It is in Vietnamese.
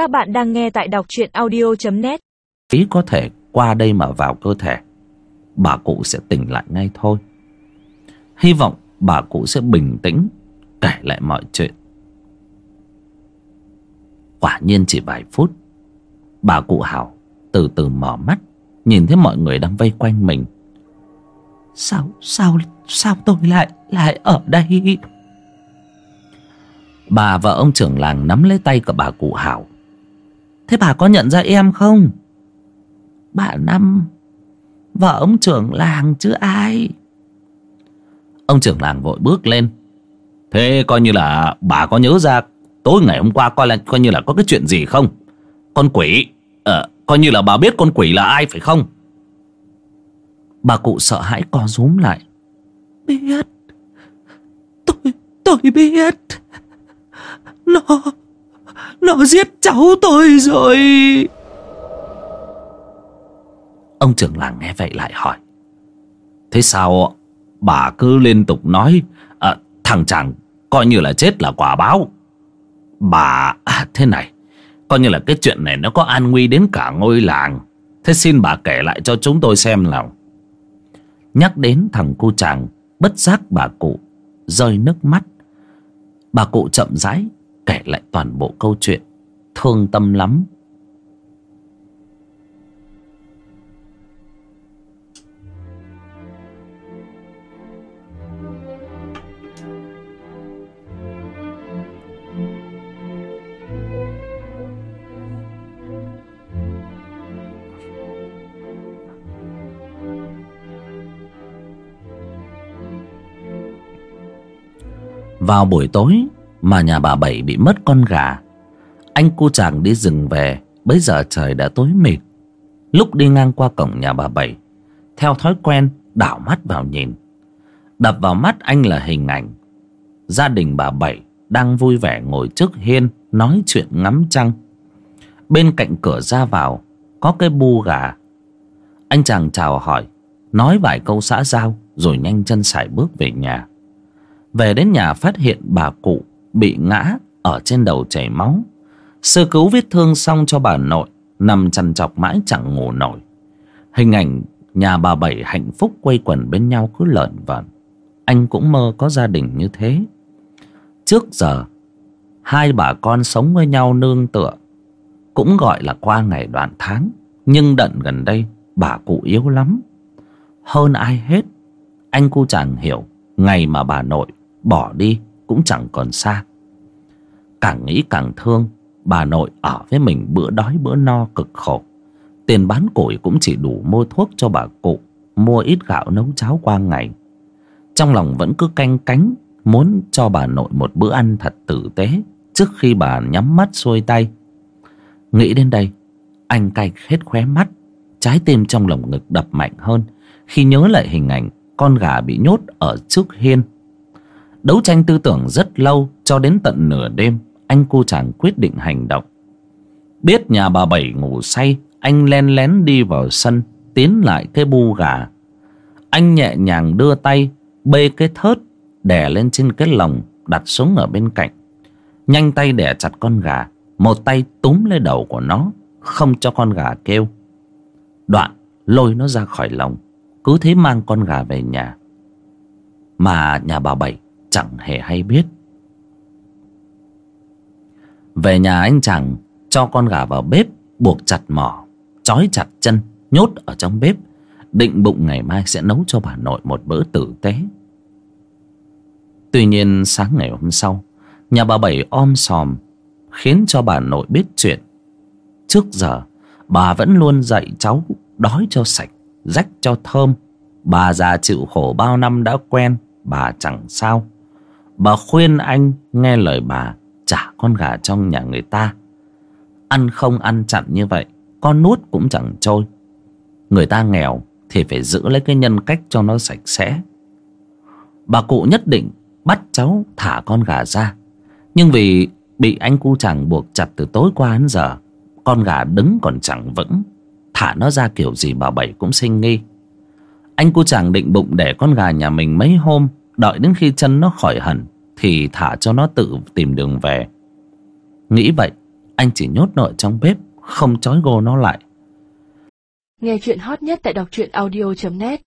Các bạn đang nghe tại đọc truyện audio.net Ý có thể qua đây mà vào cơ thể Bà cụ sẽ tỉnh lại ngay thôi. Hy vọng bà cụ sẽ bình tĩnh Kể lại mọi chuyện. Quả nhiên chỉ vài phút Bà cụ Hảo từ từ mở mắt Nhìn thấy mọi người đang vây quanh mình. Sao, sao, sao tôi lại, lại ở đây? Bà và ông trưởng làng nắm lấy tay của bà cụ Hảo Thế bà có nhận ra em không? Bà Năm Vợ ông trưởng làng chứ ai? Ông trưởng làng vội bước lên. Thế coi như là bà có nhớ ra Tối ngày hôm qua coi là coi như là có cái chuyện gì không? Con quỷ à, coi như là bà biết con quỷ là ai phải không? Bà cụ sợ hãi co rúm lại. Biết. Tôi tôi biết. Nó nó giết cháu tôi rồi. Ông trưởng làng nghe vậy lại hỏi Thế sao Bà cứ liên tục nói à, Thằng chàng coi như là chết là quả báo? Bà à, Thế này Coi như là cái chuyện này nó có an nguy đến cả ngôi làng. Thế xin bà kể lại cho chúng tôi xem nào. Nhắc đến thằng cô chàng Bất giác bà cụ Rơi nước mắt. Bà cụ chậm rãi Kể lại toàn bộ câu chuyện. Thương tâm lắm. Vào buổi tối mà nhà bà Bảy bị mất con gà. Anh cu chàng đi rừng về, Bấy giờ trời đã tối mịt. Lúc đi ngang qua cổng nhà bà Bảy, Theo thói quen, đảo mắt vào nhìn. Đập vào mắt anh là hình ảnh. Gia đình bà Bảy đang vui vẻ ngồi trước hiên, Nói chuyện ngắm trăng. Bên cạnh cửa ra vào, Có cái bu gà. Anh chàng chào hỏi, Nói vài câu xã giao, Rồi nhanh chân sải bước về nhà. Về đến nhà phát hiện bà cụ bị ngã ở trên đầu chảy máu. Sơ cứu vết thương xong cho bà nội, nằm chằn chọc mãi chẳng ngủ nổi. Hình ảnh nhà bà Bảy hạnh phúc quây quần bên nhau cứ lợn vợn. Anh cũng mơ có gia đình như thế. Trước giờ, hai bà con sống với nhau nương tựa. Cũng gọi là qua ngày đoạn tháng. Nhưng đận gần đây, bà cụ yếu lắm. Hơn ai hết, anh cu chàng hiểu ngày mà bà nội bỏ đi cũng chẳng còn xa. Càng nghĩ càng thương, bà nội ở với mình bữa đói bữa no cực khổ. Tiền bán củi cũng chỉ đủ mua thuốc cho bà cụ, mua ít gạo nấu cháo qua ngày. Trong lòng vẫn cứ canh cánh, muốn cho bà nội một bữa ăn thật tử tế trước khi bà nhắm mắt xuôi tay. Nghĩ đến đây, anh cay hết khóe mắt, trái tim trong lồng ngực đập mạnh hơn khi nhớ lại hình ảnh con gà bị nhốt ở trước hiên. Đấu tranh tư tưởng rất lâu, Cho đến tận nửa đêm, Anh cô chàng quyết định hành động. Biết nhà bà Bảy ngủ say, Anh len lén đi vào sân, Tiến lại cái bu gà. Anh nhẹ nhàng đưa tay, Bê cái thớt, Đè lên trên cái lồng, Đặt xuống ở bên cạnh. Nhanh tay đè chặt con gà, Một tay túm lấy đầu của nó, Không cho con gà kêu. Đoạn lôi nó ra khỏi lồng, Cứ thế mang con gà về nhà. Mà nhà bà Bảy chẳng hề hay biết. Về nhà anh chàng cho con gà vào bếp, buộc chặt mỏ, trói chặt chân, nhốt ở trong bếp, định bụng ngày mai sẽ nấu cho bà nội một bữa tử tế. Tuy nhiên sáng ngày hôm sau, nhà bà bảy om sòm, khiến cho bà nội biết chuyện. Trước giờ, bà vẫn luôn dạy cháu đói cho sạch, rách cho thơm. Bà già chịu khổ bao năm đã quen, bà chẳng sao. Bà khuyên anh nghe lời bà trả con gà trong nhà người ta. Ăn không ăn chặn như vậy, con nuốt cũng chẳng trôi. Người ta nghèo thì phải giữ lấy cái nhân cách cho nó sạch sẽ. Bà cụ nhất định bắt cháu thả con gà ra. Nhưng vì bị anh cu chàng buộc chặt từ tối qua đến giờ, con gà đứng còn chẳng vững. Thả nó ra kiểu gì bà Bảy cũng sinh nghi. Anh cu chàng định bụng để con gà nhà mình mấy hôm Đợi đến khi chân nó khỏi hẳn Thì thả cho nó tự tìm đường về. Nghĩ vậy, anh chỉ nhốt nó trong bếp, không trói gô nó lại. Nghe chuyện hot nhất tại đọc truyện audio.net